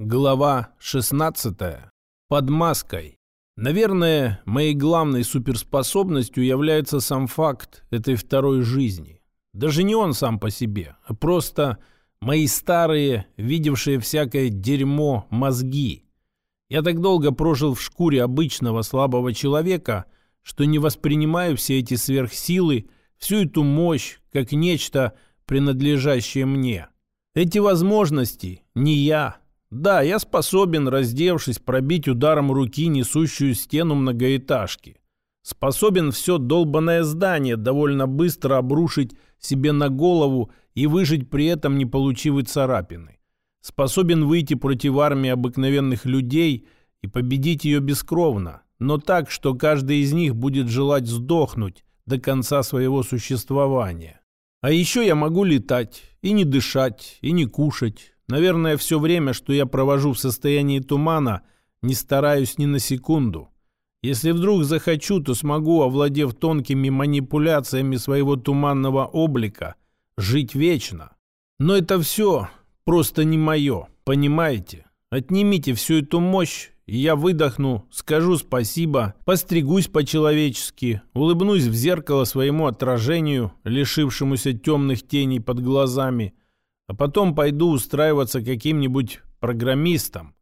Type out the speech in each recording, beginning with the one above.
Глава 16. Под маской. Наверное, моей главной суперспособностью является сам факт этой второй жизни. Даже не он сам по себе, а просто мои старые, видевшие всякое дерьмо мозги. Я так долго прожил в шкуре обычного слабого человека, что не воспринимаю все эти сверхсилы, всю эту мощь, как нечто, принадлежащее мне. Эти возможности не я, да, я способен, раздевшись, пробить ударом руки несущую стену многоэтажки. Способен все долбанное здание довольно быстро обрушить себе на голову и выжить при этом, не получив и царапины. Способен выйти против армии обыкновенных людей и победить ее бескровно, но так, что каждый из них будет желать сдохнуть до конца своего существования. А еще я могу летать, и не дышать, и не кушать, Наверное, все время, что я провожу в состоянии тумана, не стараюсь ни на секунду. Если вдруг захочу, то смогу, овладев тонкими манипуляциями своего туманного облика, жить вечно. Но это все просто не мое, понимаете? Отнимите всю эту мощь, и я выдохну, скажу спасибо, постригусь по-человечески, улыбнусь в зеркало своему отражению, лишившемуся темных теней под глазами, а потом пойду устраиваться каким-нибудь программистом.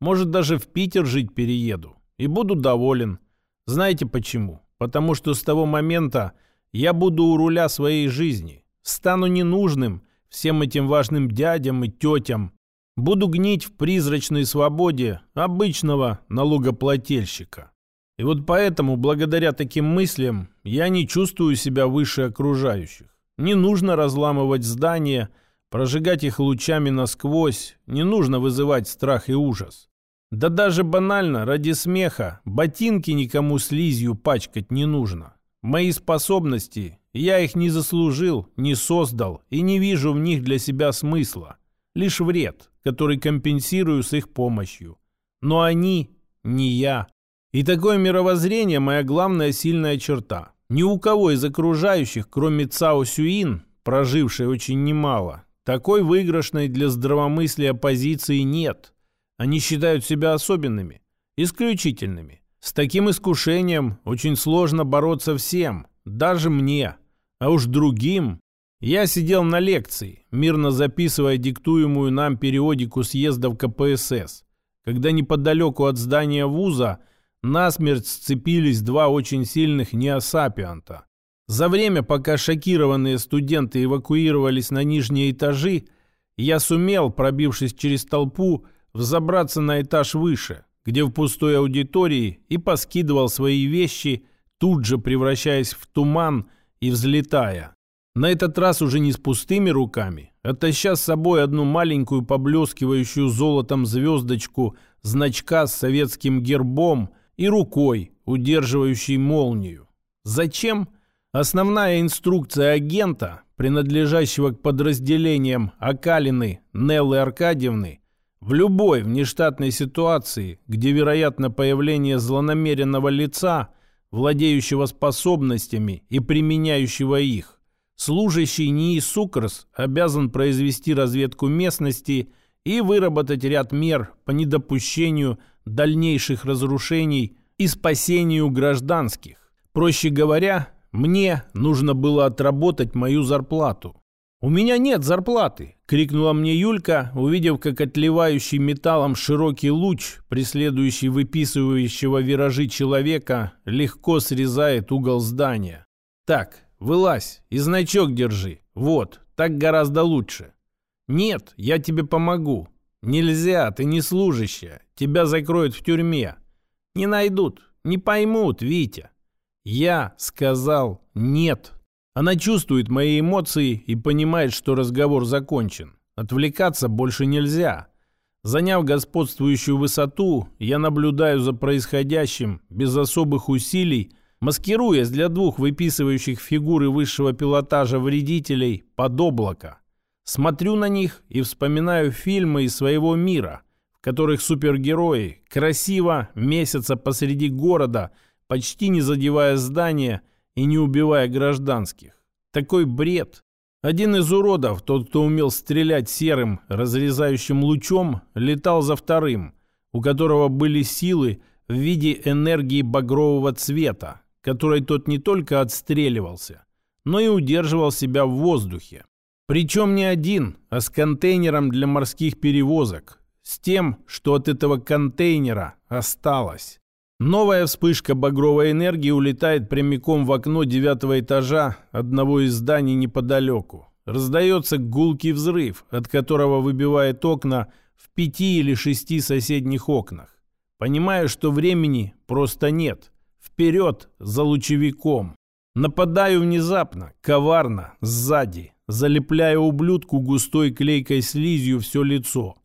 Может, даже в Питер жить перееду. И буду доволен. Знаете почему? Потому что с того момента я буду у руля своей жизни. Стану ненужным всем этим важным дядям и тетям. Буду гнить в призрачной свободе обычного налогоплательщика. И вот поэтому, благодаря таким мыслям, я не чувствую себя выше окружающих. Не нужно разламывать здания – Прожигать их лучами насквозь не нужно вызывать страх и ужас. Да даже банально, ради смеха, ботинки никому слизью пачкать не нужно. Мои способности, я их не заслужил, не создал и не вижу в них для себя смысла. Лишь вред, который компенсирую с их помощью. Но они не я. И такое мировоззрение моя главная сильная черта. Ни у кого из окружающих, кроме Цао Сюин, прожившей очень немало, такой выигрышной для здравомыслия позиции нет. Они считают себя особенными, исключительными. С таким искушением очень сложно бороться всем, даже мне. А уж другим... Я сидел на лекции, мирно записывая диктуемую нам периодику съездов КПСС, когда неподалеку от здания вуза насмерть сцепились два очень сильных неосапианта. За время, пока шокированные студенты эвакуировались на нижние этажи, я сумел, пробившись через толпу, взобраться на этаж выше, где в пустой аудитории и поскидывал свои вещи, тут же превращаясь в туман и взлетая. На этот раз уже не с пустыми руками, а таща с собой одну маленькую поблескивающую золотом звездочку значка с советским гербом и рукой, удерживающей молнию. Зачем? Основная инструкция агента, принадлежащего к подразделениям Акалины Неллы Аркадьевны, в любой внештатной ситуации, где вероятно появление злонамеренного лица, владеющего способностями и применяющего их, служащий НИИ Сукрс обязан произвести разведку местности и выработать ряд мер по недопущению дальнейших разрушений и спасению гражданских. Проще говоря, мне нужно было отработать мою зарплату. «У меня нет зарплаты!» — крикнула мне Юлька, увидев, как отливающий металлом широкий луч, преследующий выписывающего виражи человека, легко срезает угол здания. «Так, вылазь и значок держи. Вот, так гораздо лучше». «Нет, я тебе помогу». «Нельзя, ты не служащая. Тебя закроют в тюрьме». «Не найдут, не поймут, Витя». Я сказал «нет». Она чувствует мои эмоции и понимает, что разговор закончен. Отвлекаться больше нельзя. Заняв господствующую высоту, я наблюдаю за происходящим без особых усилий, маскируясь для двух выписывающих фигуры высшего пилотажа вредителей под облако. Смотрю на них и вспоминаю фильмы из своего мира, в которых супергерои красиво месяца посреди города – почти не задевая здания и не убивая гражданских. Такой бред. Один из уродов, тот, кто умел стрелять серым, разрезающим лучом, летал за вторым, у которого были силы в виде энергии багрового цвета, которой тот не только отстреливался, но и удерживал себя в воздухе. Причем не один, а с контейнером для морских перевозок, с тем, что от этого контейнера осталось. Новая вспышка багровой энергии улетает прямиком в окно девятого этажа одного из зданий неподалеку. Раздается гулкий взрыв, от которого выбивает окна в пяти или шести соседних окнах. Понимаю, что времени просто нет. Вперед за лучевиком. Нападаю внезапно, коварно, сзади, залепляя ублюдку густой клейкой слизью все лицо.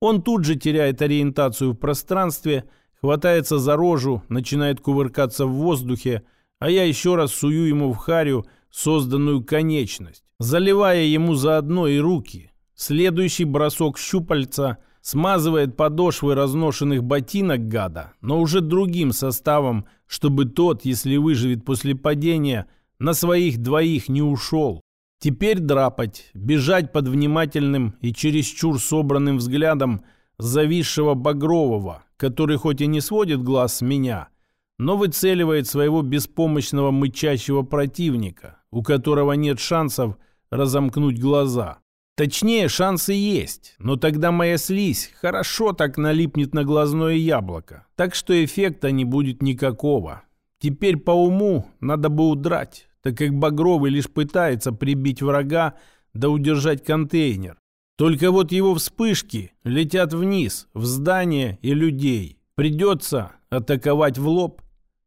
Он тут же теряет ориентацию в пространстве – хватается за рожу, начинает кувыркаться в воздухе, а я еще раз сую ему в харю созданную конечность, заливая ему заодно и руки. Следующий бросок щупальца смазывает подошвы разношенных ботинок гада, но уже другим составом, чтобы тот, если выживет после падения, на своих двоих не ушел. Теперь драпать, бежать под внимательным и чересчур собранным взглядом зависшего Багрового, который хоть и не сводит глаз с меня, но выцеливает своего беспомощного мычащего противника, у которого нет шансов разомкнуть глаза. Точнее, шансы есть, но тогда моя слизь хорошо так налипнет на глазное яблоко, так что эффекта не будет никакого. Теперь по уму надо бы удрать, так как Багровый лишь пытается прибить врага да удержать контейнер. Только вот его вспышки летят вниз, в здание и людей. Придется атаковать в лоб.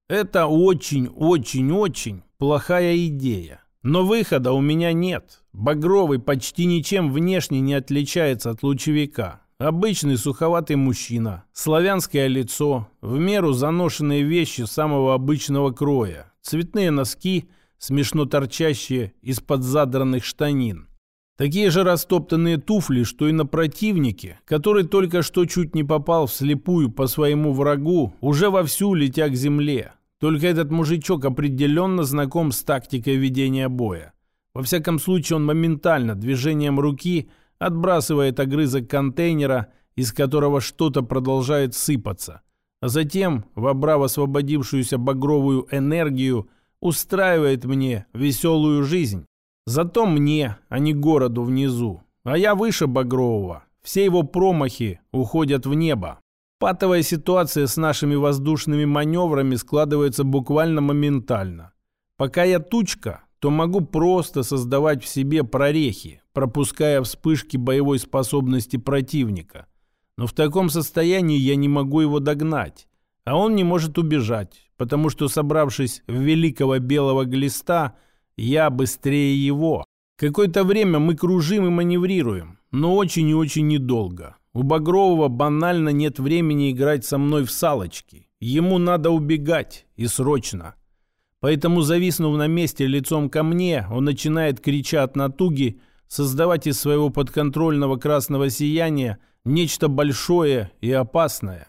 Это очень-очень-очень плохая идея. Но выхода у меня нет. Багровый почти ничем внешне не отличается от лучевика. Обычный суховатый мужчина, славянское лицо, в меру заношенные вещи самого обычного кроя, цветные носки, смешно торчащие из-под задранных штанин. Такие же растоптанные туфли, что и на противнике, который только что чуть не попал вслепую по своему врагу, уже вовсю летя к земле. Только этот мужичок определенно знаком с тактикой ведения боя. Во всяком случае, он моментально движением руки отбрасывает огрызок контейнера, из которого что-то продолжает сыпаться. А затем, вобрав освободившуюся багровую энергию, устраивает мне веселую жизнь. Зато мне, а не городу внизу. А я выше Багрового. Все его промахи уходят в небо. Патовая ситуация с нашими воздушными маневрами складывается буквально моментально. Пока я тучка, то могу просто создавать в себе прорехи, пропуская вспышки боевой способности противника. Но в таком состоянии я не могу его догнать. А он не может убежать, потому что, собравшись в великого белого глиста, я быстрее его. Какое-то время мы кружим и маневрируем, но очень и очень недолго. У Багрового банально нет времени играть со мной в салочки. Ему надо убегать, и срочно. Поэтому, зависнув на месте лицом ко мне, он начинает, крича от натуги, создавать из своего подконтрольного красного сияния нечто большое и опасное.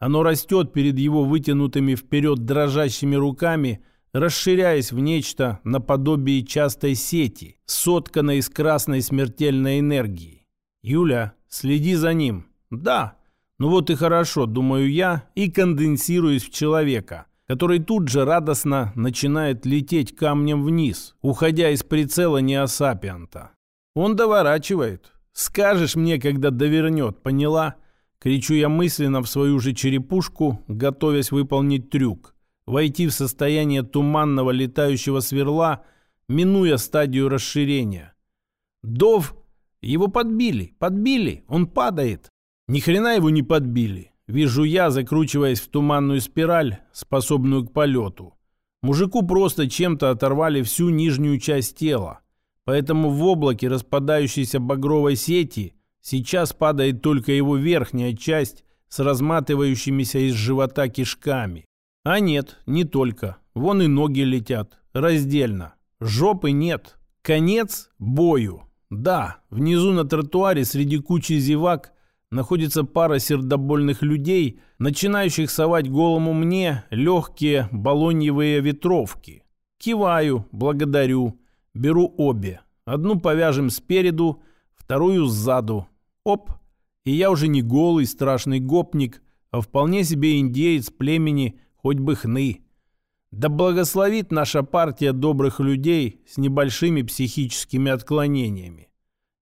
Оно растет перед его вытянутыми вперед дрожащими руками – расширяясь в нечто наподобие частой сети, сотканной из красной смертельной энергии. «Юля, следи за ним». «Да». «Ну вот и хорошо, думаю я, и конденсируюсь в человека» который тут же радостно начинает лететь камнем вниз, уходя из прицела неосапианта. Он доворачивает. «Скажешь мне, когда довернет, поняла?» Кричу я мысленно в свою же черепушку, готовясь выполнить трюк войти в состояние туманного летающего сверла, минуя стадию расширения. Дов его подбили, подбили, он падает. Ни хрена его не подбили. Вижу я, закручиваясь в туманную спираль, способную к полету. Мужику просто чем-то оторвали всю нижнюю часть тела. Поэтому в облаке распадающейся багровой сети сейчас падает только его верхняя часть с разматывающимися из живота кишками. А нет, не только. Вон и ноги летят. Раздельно. Жопы нет. Конец бою. Да, внизу на тротуаре среди кучи зевак находится пара сердобольных людей, начинающих совать голому мне легкие балоньевые ветровки. Киваю, благодарю, беру обе. Одну повяжем спереду, вторую сзаду. Оп! И я уже не голый страшный гопник, а вполне себе индеец племени хоть бы хны. Да благословит наша партия добрых людей с небольшими психическими отклонениями.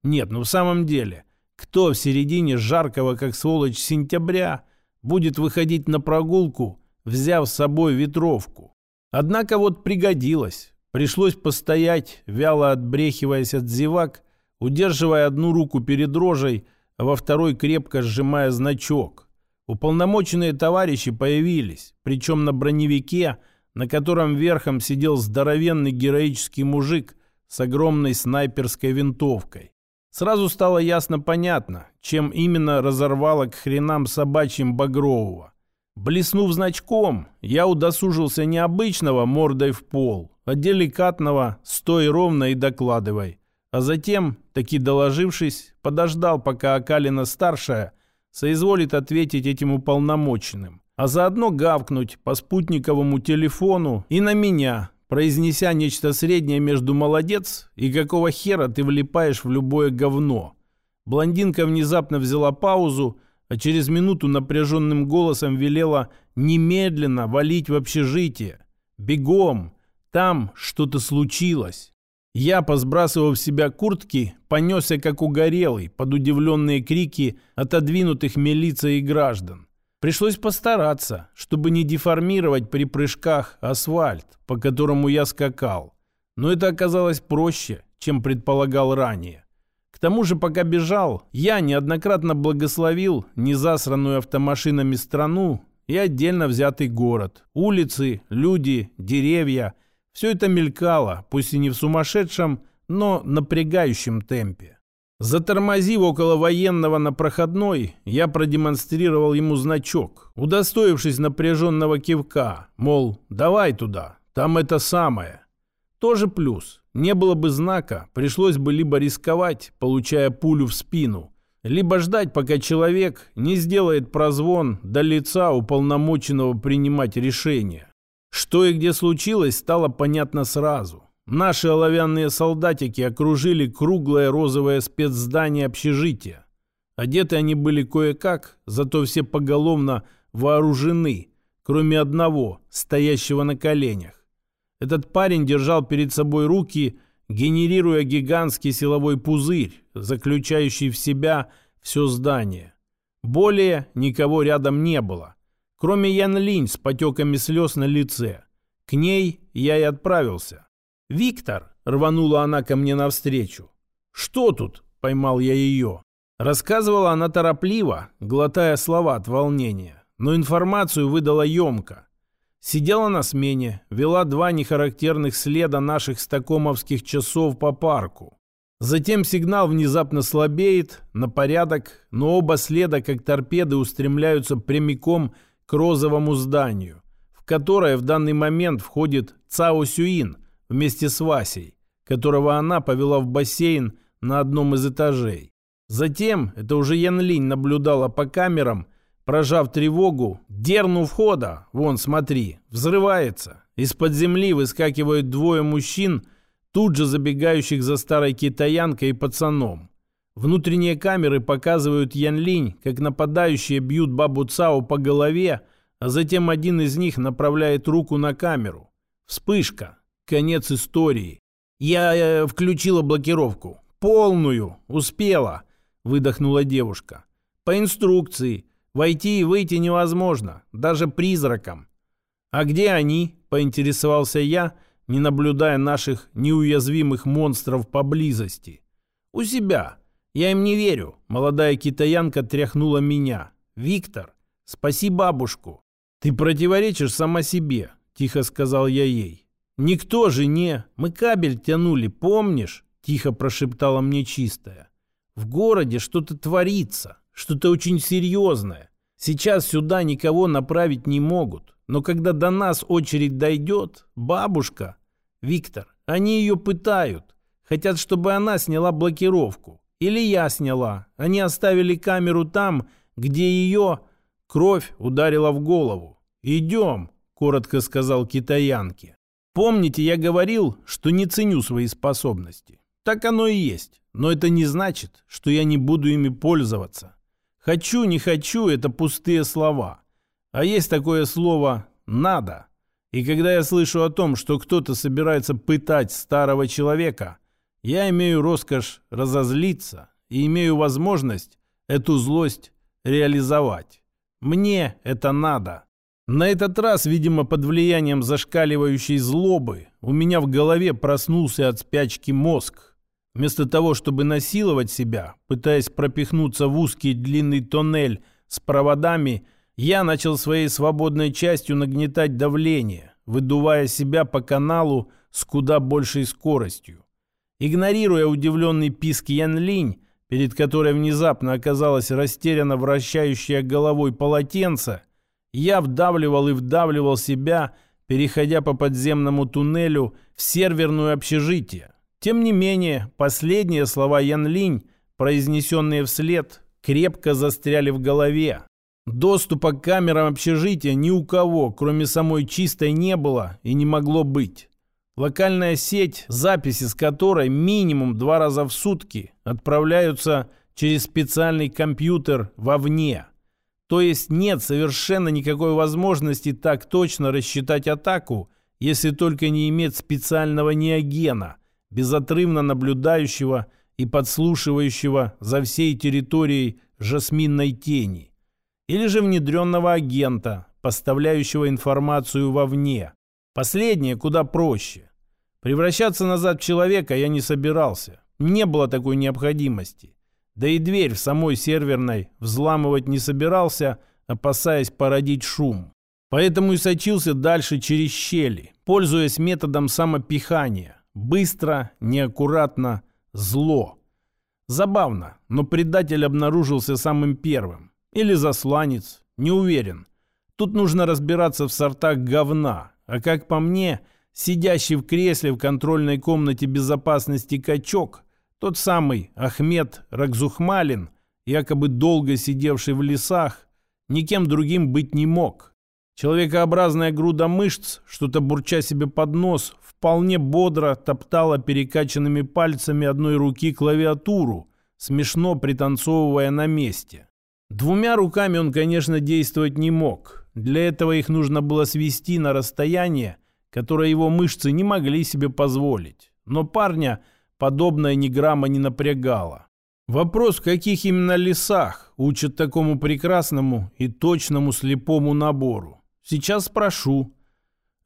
Нет, ну в самом деле, кто в середине жаркого, как сволочь, сентября будет выходить на прогулку, взяв с собой ветровку? Однако вот пригодилось. Пришлось постоять, вяло отбрехиваясь от зевак, удерживая одну руку перед рожей, а во второй крепко сжимая значок. Уполномоченные товарищи появились, причем на броневике – на котором верхом сидел здоровенный героический мужик с огромной снайперской винтовкой. Сразу стало ясно понятно, чем именно разорвало к хренам собачьим Багрового. Блеснув значком, я удосужился не обычного мордой в пол, а деликатного «стой ровно и докладывай». А затем, таки доложившись, подождал, пока Акалина-старшая соизволит ответить этим уполномоченным а заодно гавкнуть по спутниковому телефону и на меня, произнеся нечто среднее между «молодец» и «какого хера ты влипаешь в любое говно». Блондинка внезапно взяла паузу, а через минуту напряженным голосом велела немедленно валить в общежитие. «Бегом! Там что-то случилось!» Я, посбрасывав в себя куртки, понесся как угорелый под удивленные крики отодвинутых милицией граждан. Пришлось постараться, чтобы не деформировать при прыжках асфальт, по которому я скакал. Но это оказалось проще, чем предполагал ранее. К тому же, пока бежал, я неоднократно благословил незасранную автомашинами страну и отдельно взятый город. Улицы, люди, деревья – все это мелькало, пусть и не в сумасшедшем, но напрягающем темпе. Затормозив около военного на проходной, я продемонстрировал ему значок, удостоившись напряженного кивка, мол, давай туда, там это самое. Тоже плюс. Не было бы знака, пришлось бы либо рисковать, получая пулю в спину, либо ждать, пока человек не сделает прозвон до лица уполномоченного принимать решение. Что и где случилось, стало понятно сразу. Наши оловянные солдатики окружили круглое розовое спецздание общежития. Одеты они были кое-как, зато все поголовно вооружены, кроме одного, стоящего на коленях. Этот парень держал перед собой руки, генерируя гигантский силовой пузырь, заключающий в себя все здание. Более никого рядом не было, кроме Ян Линь с потеками слез на лице. К ней я и отправился. «Виктор!» — рванула она ко мне навстречу. «Что тут?» — поймал я ее. Рассказывала она торопливо, глотая слова от волнения, но информацию выдала емко. Сидела на смене, вела два нехарактерных следа наших стакомовских часов по парку. Затем сигнал внезапно слабеет, на порядок, но оба следа, как торпеды, устремляются прямиком к розовому зданию, в которое в данный момент входит Цао Сюин, вместе с Васей, которого она повела в бассейн на одном из этажей. Затем, это уже Ян Линь наблюдала по камерам, прожав тревогу, дернув входа, вон смотри, взрывается. Из-под земли выскакивают двое мужчин, тут же забегающих за старой китаянкой и пацаном. Внутренние камеры показывают Ян Линь, как нападающие бьют бабу Цао по голове, а затем один из них направляет руку на камеру. Вспышка. Конец истории. Я э, включила блокировку. Полную. Успела. Выдохнула девушка. По инструкции. Войти и выйти невозможно. Даже призракам. А где они? Поинтересовался я, не наблюдая наших неуязвимых монстров поблизости. У себя. Я им не верю. Молодая китаянка тряхнула меня. Виктор, спаси бабушку. Ты противоречишь сама себе, тихо сказал я ей. «Никто же не... Мы кабель тянули, помнишь?» Тихо прошептала мне чистая. «В городе что-то творится, что-то очень серьезное. Сейчас сюда никого направить не могут. Но когда до нас очередь дойдет, бабушка... Виктор, они ее пытают. Хотят, чтобы она сняла блокировку. Или я сняла. Они оставили камеру там, где ее... Кровь ударила в голову. «Идем», — коротко сказал китаянке. Помните, я говорил, что не ценю свои способности. Так оно и есть. Но это не значит, что я не буду ими пользоваться. Хочу, не хочу – это пустые слова. А есть такое слово «надо». И когда я слышу о том, что кто-то собирается пытать старого человека, я имею роскошь разозлиться и имею возможность эту злость реализовать. Мне это надо. На этот раз, видимо, под влиянием зашкаливающей злобы, у меня в голове проснулся от спячки мозг. Вместо того, чтобы насиловать себя, пытаясь пропихнуться в узкий длинный тоннель с проводами, я начал своей свободной частью нагнетать давление, выдувая себя по каналу с куда большей скоростью. Игнорируя удивленный писк Ян Линь, перед которой внезапно оказалась растерянно вращающая головой полотенце, я вдавливал и вдавливал себя, переходя по подземному туннелю в серверную общежитие. Тем не менее, последние слова Ян Линь, произнесенные вслед, крепко застряли в голове. Доступа к камерам общежития ни у кого, кроме самой чистой, не было и не могло быть. Локальная сеть, записи с которой минимум два раза в сутки отправляются через специальный компьютер вовне – то есть нет совершенно никакой возможности так точно рассчитать атаку, если только не иметь специального неогена, безотрывно наблюдающего и подслушивающего за всей территорией жасминной тени. Или же внедренного агента, поставляющего информацию вовне. Последнее куда проще. Превращаться назад в человека я не собирался. Не было такой необходимости. Да и дверь в самой серверной взламывать не собирался, опасаясь породить шум. Поэтому и сочился дальше через щели, пользуясь методом самопихания. Быстро, неаккуратно, зло. Забавно, но предатель обнаружился самым первым. Или засланец, не уверен. Тут нужно разбираться в сортах говна. А как по мне, сидящий в кресле в контрольной комнате безопасности качок – тот самый Ахмед Ракзухмалин, якобы долго сидевший в лесах, никем другим быть не мог. Человекообразная груда мышц, что-то бурча себе под нос, вполне бодро топтала перекачанными пальцами одной руки клавиатуру, смешно пританцовывая на месте. Двумя руками он, конечно, действовать не мог. Для этого их нужно было свести на расстояние, которое его мышцы не могли себе позволить. Но парня подобное ни грамма не напрягало. Вопрос, в каких именно лесах учат такому прекрасному и точному слепому набору. Сейчас спрошу.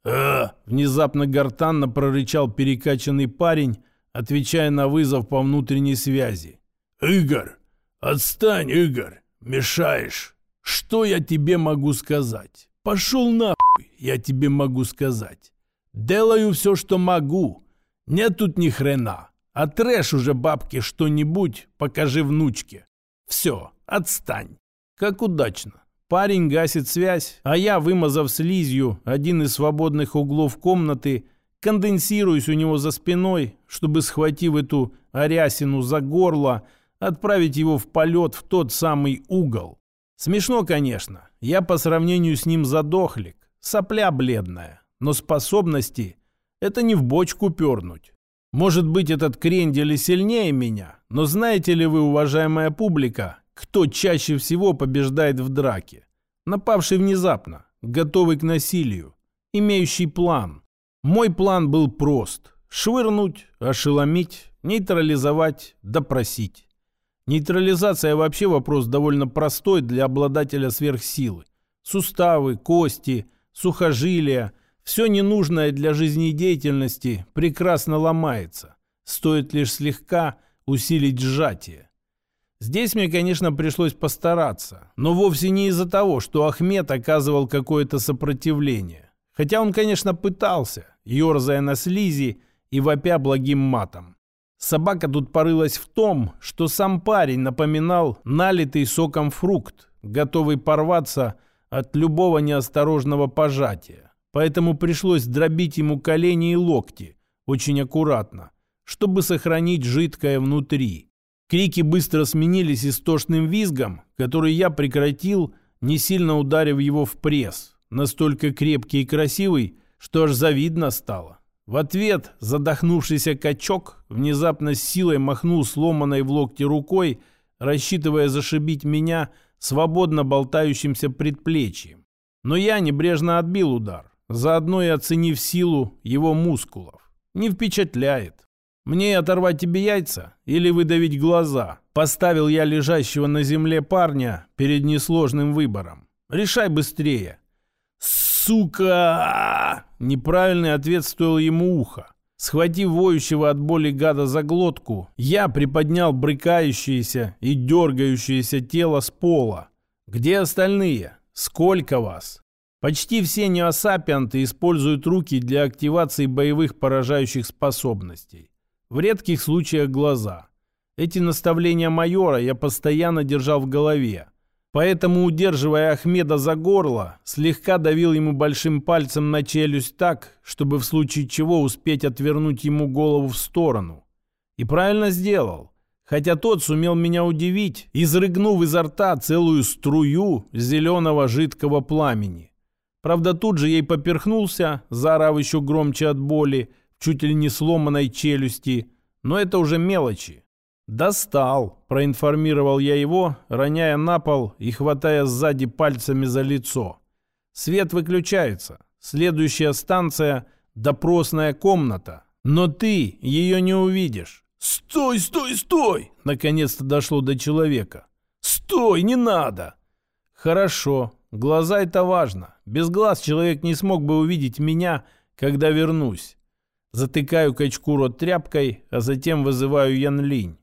«А!» — внезапно гортанно прорычал перекачанный парень, отвечая на вызов по внутренней связи. «Игорь! Отстань, Игорь! Мешаешь! Что я тебе могу сказать? Пошел нахуй, я тебе могу сказать! Делаю все, что могу! Нет тут ни хрена! Отрежь уже бабке что-нибудь, покажи внучке. Все, отстань. Как удачно. Парень гасит связь, а я, вымазав слизью один из свободных углов комнаты, конденсируюсь у него за спиной, чтобы, схватив эту арясину за горло, отправить его в полет в тот самый угол. Смешно, конечно. Я по сравнению с ним задохлик, сопля бледная. Но способности – это не в бочку пернуть. Может быть, этот крендель и сильнее меня, но знаете ли вы, уважаемая публика, кто чаще всего побеждает в драке? Напавший внезапно, готовый к насилию, имеющий план. Мой план был прост. Швырнуть, ошеломить, нейтрализовать, допросить. Нейтрализация вообще вопрос довольно простой для обладателя сверхсилы. Суставы, кости, сухожилия – все ненужное для жизнедеятельности прекрасно ломается. Стоит лишь слегка усилить сжатие. Здесь мне, конечно, пришлось постараться, но вовсе не из-за того, что Ахмед оказывал какое-то сопротивление. Хотя он, конечно, пытался, ерзая на слизи и вопя благим матом. Собака тут порылась в том, что сам парень напоминал налитый соком фрукт, готовый порваться от любого неосторожного пожатия поэтому пришлось дробить ему колени и локти очень аккуратно, чтобы сохранить жидкое внутри. Крики быстро сменились истошным визгом, который я прекратил, не сильно ударив его в пресс, настолько крепкий и красивый, что аж завидно стало. В ответ задохнувшийся качок внезапно с силой махнул сломанной в локте рукой, рассчитывая зашибить меня свободно болтающимся предплечьем. Но я небрежно отбил удар, заодно и оценив силу его мускулов. Не впечатляет. Мне оторвать тебе яйца или выдавить глаза? Поставил я лежащего на земле парня перед несложным выбором. Решай быстрее. «Сука!» Неправильный ответ стоил ему уха. Схватив воющего от боли гада за глотку, я приподнял брыкающееся и дергающееся тело с пола. «Где остальные? Сколько вас?» Почти все неосапианты используют руки для активации боевых поражающих способностей. В редких случаях глаза. Эти наставления майора я постоянно держал в голове. Поэтому, удерживая Ахмеда за горло, слегка давил ему большим пальцем на челюсть так, чтобы в случае чего успеть отвернуть ему голову в сторону. И правильно сделал. Хотя тот сумел меня удивить, изрыгнув изо рта целую струю зеленого жидкого пламени. Правда, тут же ей поперхнулся, заорав еще громче от боли, чуть ли не сломанной челюсти. Но это уже мелочи. «Достал», – проинформировал я его, роняя на пол и хватая сзади пальцами за лицо. «Свет выключается. Следующая станция – допросная комната. Но ты ее не увидишь». «Стой, стой, стой!» – наконец-то дошло до человека. «Стой, не надо!» «Хорошо. Глаза – это важно. Без глаз человек не смог бы увидеть меня, когда вернусь. Затыкаю качку рот тряпкой, а затем вызываю Ян Линь.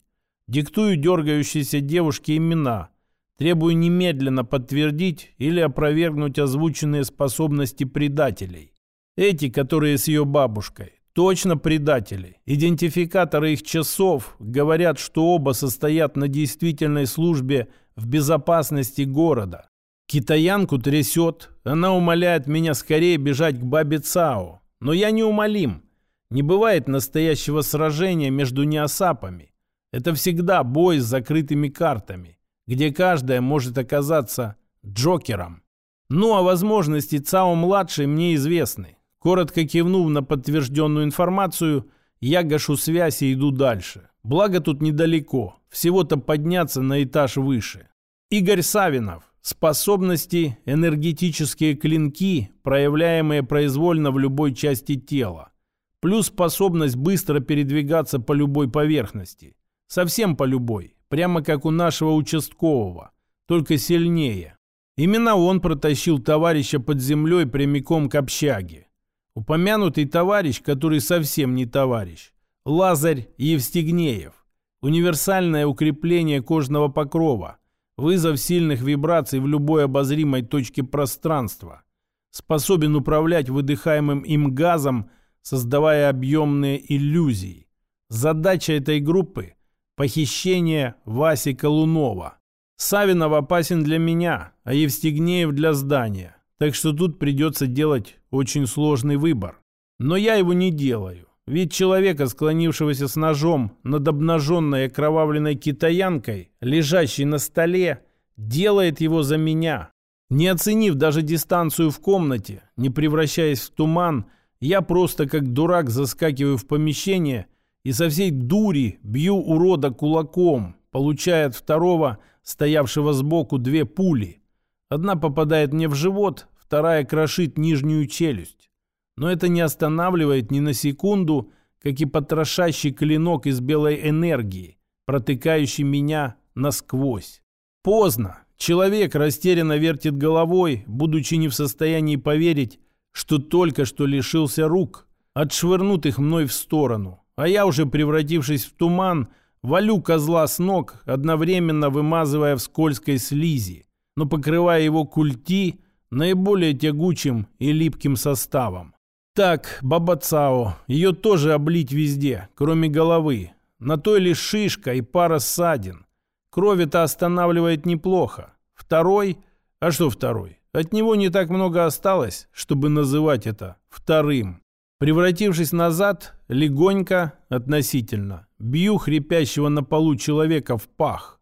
Диктую дергающейся девушке имена. Требую немедленно подтвердить или опровергнуть озвученные способности предателей. Эти, которые с ее бабушкой, точно предатели. Идентификаторы их часов говорят, что оба состоят на действительной службе в безопасности города. Китаянку трясет, она умоляет меня скорее бежать к бабе Цао. Но я неумолим. Не бывает настоящего сражения между неосапами. Это всегда бой с закрытыми картами, где каждая может оказаться Джокером. Ну а возможности ЦАО-младшей мне известны. Коротко кивнув на подтвержденную информацию, я гашу связь и иду дальше. Благо тут недалеко, всего-то подняться на этаж выше. Игорь Савинов. Способности – энергетические клинки, проявляемые произвольно в любой части тела. Плюс способность быстро передвигаться по любой поверхности. Совсем по любой, прямо как у нашего участкового, только сильнее. Именно он протащил товарища под землей прямиком к общаге. Упомянутый товарищ, который совсем не товарищ, Лазарь Евстигнеев. Универсальное укрепление кожного покрова, вызов сильных вибраций в любой обозримой точке пространства. Способен управлять выдыхаемым им газом, создавая объемные иллюзии. Задача этой группы Похищение Васи Колунова. Савинов опасен для меня, а Евстигнеев для здания. Так что тут придется делать очень сложный выбор. Но я его не делаю. Ведь человека, склонившегося с ножом над обнаженной окровавленной китаянкой, лежащей на столе, делает его за меня. Не оценив даже дистанцию в комнате, не превращаясь в туман, я просто как дурак заскакиваю в помещение и со всей дури бью урода кулаком, получая от второго, стоявшего сбоку, две пули. Одна попадает мне в живот, вторая крошит нижнюю челюсть. Но это не останавливает ни на секунду, как и потрошащий клинок из белой энергии, протыкающий меня насквозь. Поздно. Человек растерянно вертит головой, будучи не в состоянии поверить, что только что лишился рук, отшвырнутых мной в сторону а я уже превратившись в туман, валю козла с ног, одновременно вымазывая в скользкой слизи, но покрывая его культи наиболее тягучим и липким составом. Так, баба Цао, ее тоже облить везде, кроме головы. На той лишь шишка и пара ссадин. Кровь это останавливает неплохо. Второй? А что второй? От него не так много осталось, чтобы называть это вторым. Превратившись назад, легонько, относительно, бью хрипящего на полу человека в пах.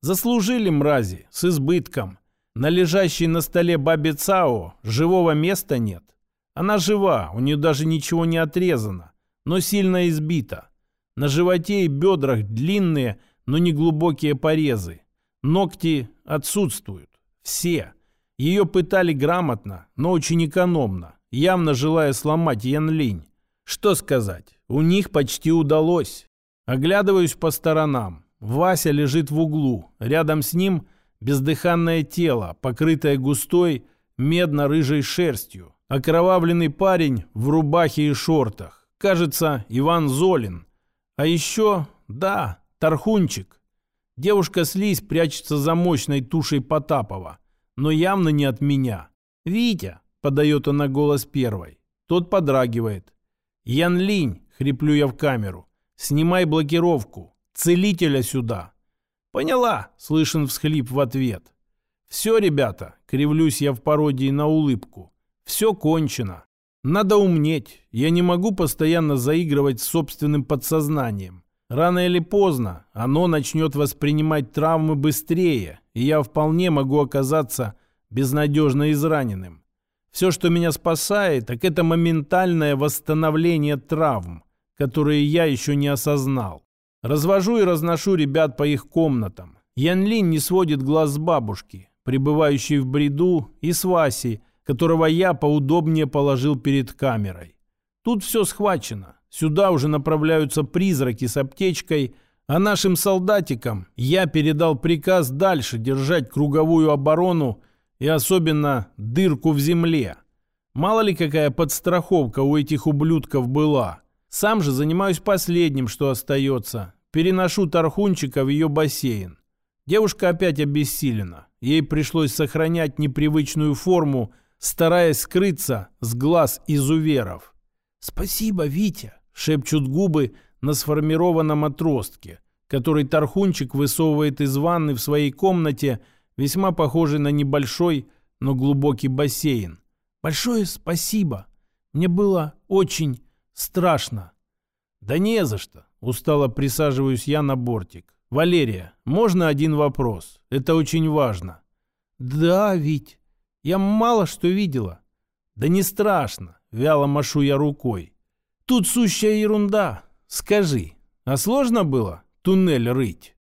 Заслужили мрази, с избытком. На лежащей на столе бабе Цао живого места нет. Она жива, у нее даже ничего не отрезано, но сильно избита. На животе и бедрах длинные, но не глубокие порезы. Ногти отсутствуют. Все. Ее пытали грамотно, но очень экономно, явно желая сломать Ян Линь. Что сказать, у них почти удалось. Оглядываюсь по сторонам. Вася лежит в углу. Рядом с ним бездыханное тело, покрытое густой медно-рыжей шерстью. Окровавленный парень в рубахе и шортах. Кажется, Иван Золин. А еще, да, Тархунчик. Девушка-слизь прячется за мощной тушей Потапова но явно не от меня. «Витя!» — подает она голос первой. Тот подрагивает. «Ян Линь!» — хриплю я в камеру. «Снимай блокировку! Целителя сюда!» «Поняла!» — слышен всхлип в ответ. «Все, ребята!» — кривлюсь я в пародии на улыбку. «Все кончено. Надо умнеть. Я не могу постоянно заигрывать с собственным подсознанием. Рано или поздно оно начнет воспринимать травмы быстрее, и я вполне могу оказаться безнадежно израненным. Все, что меня спасает, так это моментальное восстановление травм, которые я еще не осознал. Развожу и разношу ребят по их комнатам. Ян Лин не сводит глаз с бабушки, пребывающей в бреду, и с Васи, которого я поудобнее положил перед камерой. Тут все схвачено. Сюда уже направляются призраки с аптечкой, а нашим солдатикам я передал приказ дальше держать круговую оборону и особенно дырку в земле. Мало ли какая подстраховка у этих ублюдков была. Сам же занимаюсь последним, что остается. Переношу Тархунчика в ее бассейн. Девушка опять обессилена. Ей пришлось сохранять непривычную форму, стараясь скрыться с глаз изуверов. «Спасибо, Витя!» шепчут губы на сформированном отростке, который Тархунчик высовывает из ванны в своей комнате, весьма похожий на небольшой, но глубокий бассейн. «Большое спасибо. Мне было очень страшно». «Да не за что», — устало присаживаюсь я на бортик. «Валерия, можно один вопрос? Это очень важно». «Да, Вить, я мало что видела». «Да не страшно», — вяло машу я рукой. Тут сущая ерунда. Скажи, а сложно было туннель рыть?